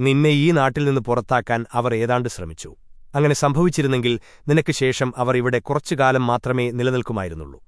നിന്നെ ഈ നാട്ടിൽ നിന്ന് പുറത്താക്കാൻ അവർ ഏതാണ്ട് ശ്രമിച്ചു. അങ്ങനെ സംഭവിച്ചിരുന്നെങ്കിൽ നിനക്ക് ശേഷം അവർ ഇവിടെ കുറച്ചുകാലം മാത്രമേ നിലനിൽക്കുമായിരുന്നുള്ളൂ.